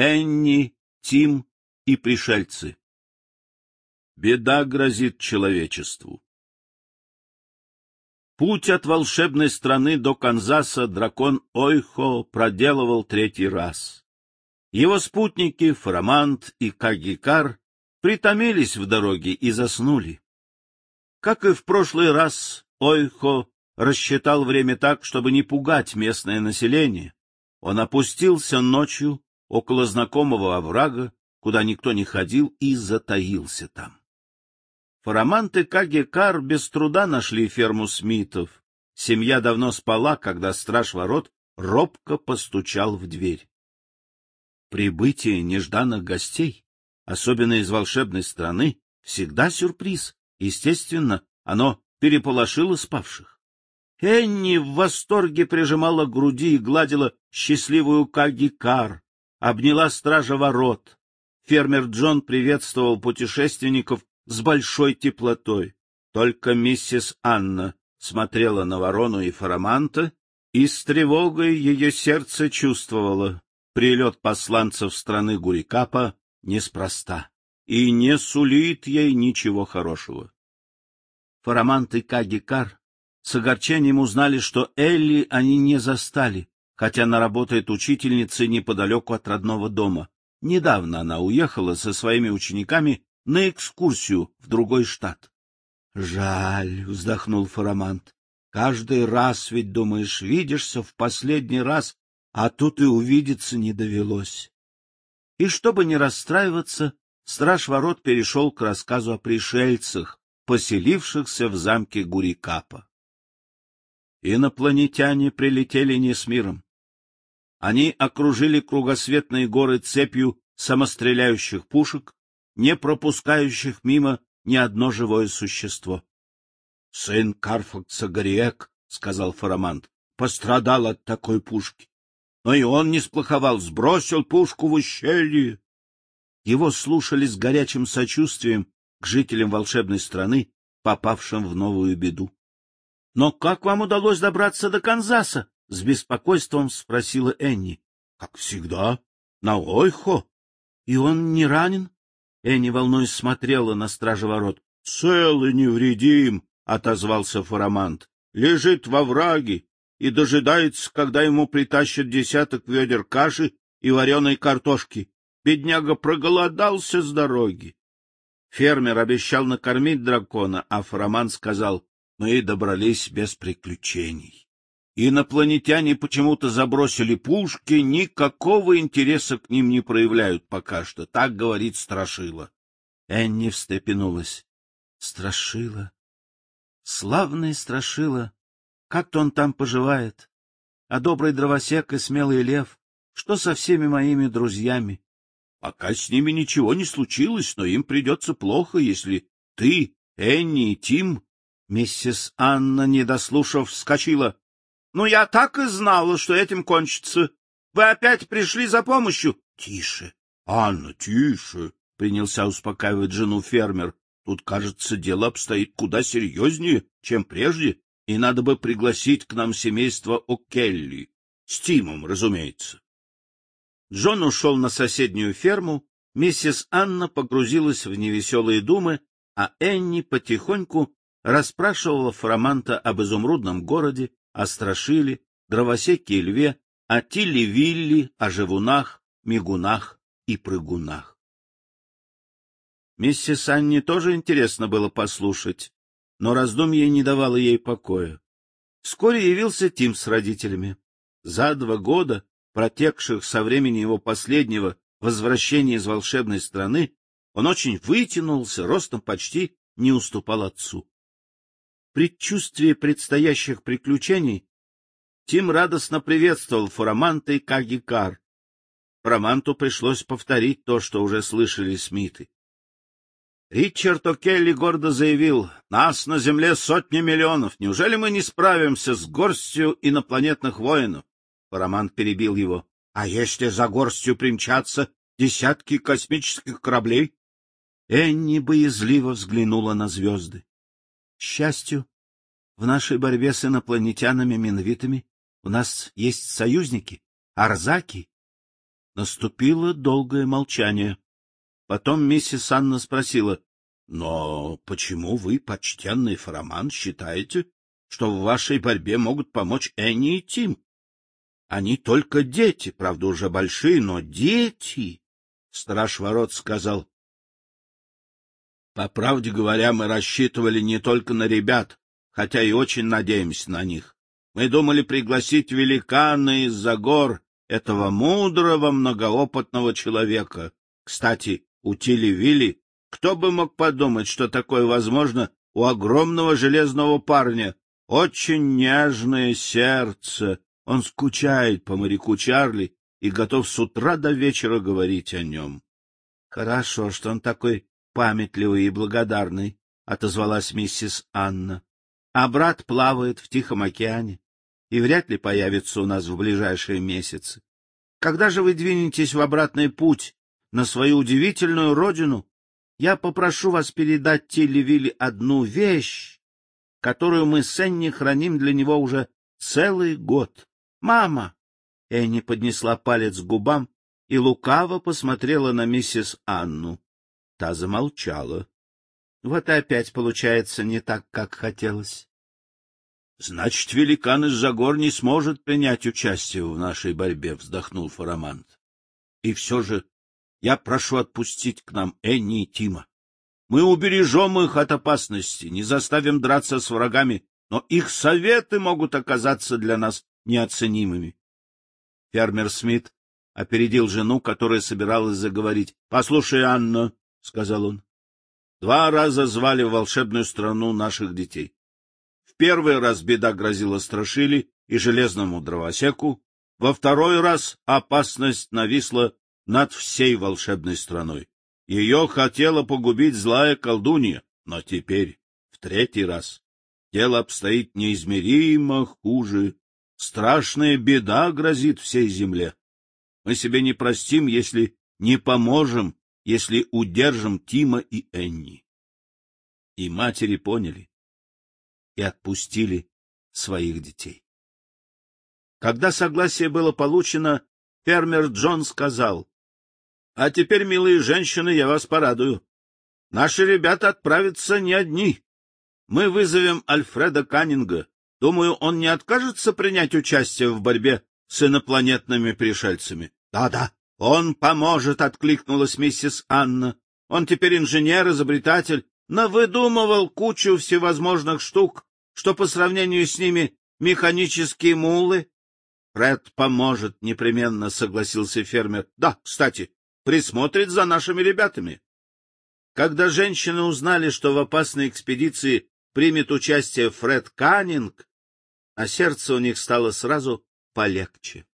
Энни, Тим и пришельцы. Беда грозит человечеству. Путь от волшебной страны до Канзаса дракон Ойхо проделывал третий раз. Его спутники, Фарамант и Кагикар, притомились в дороге и заснули. Как и в прошлый раз, Ойхо рассчитал время так, чтобы не пугать местное население. Он опустился ночью около знакомого оврага, куда никто не ходил, и затаился там. Фарамант и Кагекар без труда нашли ферму Смитов. Семья давно спала, когда страж ворот робко постучал в дверь. Прибытие нежданных гостей, особенно из волшебной страны, всегда сюрприз. Естественно, оно переполошило спавших. Энни в восторге прижимала к груди и гладила счастливую Кагикар, обняла стража ворот. Фермер Джон приветствовал путешественников с большой теплотой. Только миссис Анна смотрела на ворону и фараманта, и с тревогой ее сердце чувствовало прилет посланцев страны Гурикапа неспроста и не сулит ей ничего хорошего. Фарамант и Кагикар с огорчением узнали, что Элли они не застали, хотя она работает учительницей неподалеку от родного дома. Недавно она уехала со своими учениками на экскурсию в другой штат. — Жаль, — вздохнул Фарамант. — Каждый раз ведь, думаешь, видишься в последний раз, а тут и увидеться не довелось. И чтобы не расстраиваться, страж ворот перешел к рассказу о пришельцах, поселившихся в замке Гурикапа. Инопланетяне прилетели не с миром. Они окружили кругосветные горы цепью самостреляющих пушек, не пропускающих мимо ни одно живое существо. — Сын Карфакса Гориек, — сказал Фарамант, — пострадал от такой пушки. Но и он не сплоховал, сбросил пушку в ущелье. Его слушали с горячим сочувствием к жителям волшебной страны, попавшим в новую беду. — Но как вам удалось добраться до Канзаса? — с беспокойством спросила Энни. — Как всегда, на Ойхо. — И он не ранен? Энни, волнуясь, смотрела на стража ворот. — Цел и невредим, — отозвался Фарамант. — Лежит во враге и дожидается, когда ему притащат десяток ведер каши и вареной картошки. Бедняга проголодался с дороги. Фермер обещал накормить дракона, а Фарамант сказал, мы добрались без приключений. Инопланетяне почему-то забросили пушки, никакого интереса к ним не проявляют пока что, так говорит Страшила. Энни встрепенулась. Страшила. Славный Страшила. Как-то он там поживает. А добрый дровосек и смелый лев, что со всеми моими друзьями? Пока с ними ничего не случилось, но им придется плохо, если ты, Энни и Тим... Миссис Анна, не дослушав, вскочила. — Ну, я так и знала, что этим кончится. Вы опять пришли за помощью? — Тише, Анна, тише, — принялся успокаивать жену фермер. — Тут, кажется, дело обстоит куда серьезнее, чем прежде, и надо бы пригласить к нам семейство О'Келли. С Тимом, разумеется. Джон ушел на соседнюю ферму, миссис Анна погрузилась в невеселые думы, а Энни потихоньку расспрашивала Фроманта об изумрудном городе, о Страшиле, Дровосеке и Льве, о Тиле-Вилли, о Живунах, Мигунах и Прыгунах. Миссис Анне тоже интересно было послушать, но раздумье не давало ей покоя. Вскоре явился Тим с родителями. За два года, протекших со времени его последнего возвращения из волшебной страны, он очень вытянулся, ростом почти не уступал отцу предчувствии предстоящих приключений, Тим радостно приветствовал Фураманта и Кагикар. Фураманту пришлось повторить то, что уже слышали Смиты. Ричард О'Келли гордо заявил, «Нас на Земле сотни миллионов. Неужели мы не справимся с горстью инопланетных воинов?» Фурамант перебил его. «А если за горстью примчатся десятки космических кораблей?» Энни боязливо взглянула на звезды счастью, в нашей борьбе с инопланетянами-миновитами у нас есть союзники, арзаки. Наступило долгое молчание. Потом миссис Анна спросила, — Но почему вы, почтенный Фараман, считаете, что в вашей борьбе могут помочь Энни и Тим? Они только дети, правда, уже большие, но дети. Страж ворот сказал. По правде говоря, мы рассчитывали не только на ребят, хотя и очень надеемся на них. Мы думали пригласить великана из-за гор, этого мудрого, многоопытного человека. Кстати, у Тили-Вилли кто бы мог подумать, что такое возможно у огромного железного парня? Очень нежное сердце, он скучает по моряку Чарли и готов с утра до вечера говорить о нем. — Хорошо, что он такой памятливый и благодарный, — отозвалась миссис Анна. — А брат плавает в Тихом океане и вряд ли появится у нас в ближайшие месяцы. Когда же вы двинетесь в обратный путь на свою удивительную родину, я попрошу вас передать Тилли одну вещь, которую мы с Энни храним для него уже целый год. Мама! Энни поднесла палец к губам и лукаво посмотрела на миссис Анну. Та замолчала. Вот и опять получается не так, как хотелось. — Значит, великан из-за гор не сможет принять участие в нашей борьбе, — вздохнул Фарамант. — И все же я прошу отпустить к нам Энни и Тима. Мы убережем их от опасности, не заставим драться с врагами, но их советы могут оказаться для нас неоценимыми. Фермер Смит опередил жену, которая собиралась заговорить. — Послушай, Анна, — сказал он, — два раза звали в волшебную страну наших детей. В первый раз беда грозила Страшили и железному дровосеку, во второй раз опасность нависла над всей волшебной страной. Ее хотела погубить злая колдунья, но теперь, в третий раз, дело обстоит неизмеримо хуже Страшная беда грозит всей земле. Мы себе не простим, если не поможем, если удержим Тима и Энни. И матери поняли и отпустили своих детей. Когда согласие было получено, фермер Джон сказал, — А теперь, милые женщины, я вас порадую. Наши ребята отправятся не одни. Мы вызовем Альфреда Каннинга, Думаю, он не откажется принять участие в борьбе с инопланетными пришельцами. Да — Да-да, он поможет, — откликнулась миссис Анна. Он теперь инженер, изобретатель, но выдумывал кучу всевозможных штук, что по сравнению с ними механические мулы. — Фред поможет, — непременно согласился фермер. — Да, кстати, присмотрит за нашими ребятами. Когда женщины узнали, что в опасной экспедиции примет участие Фред Каннинг, а сердце у них стало сразу полегче.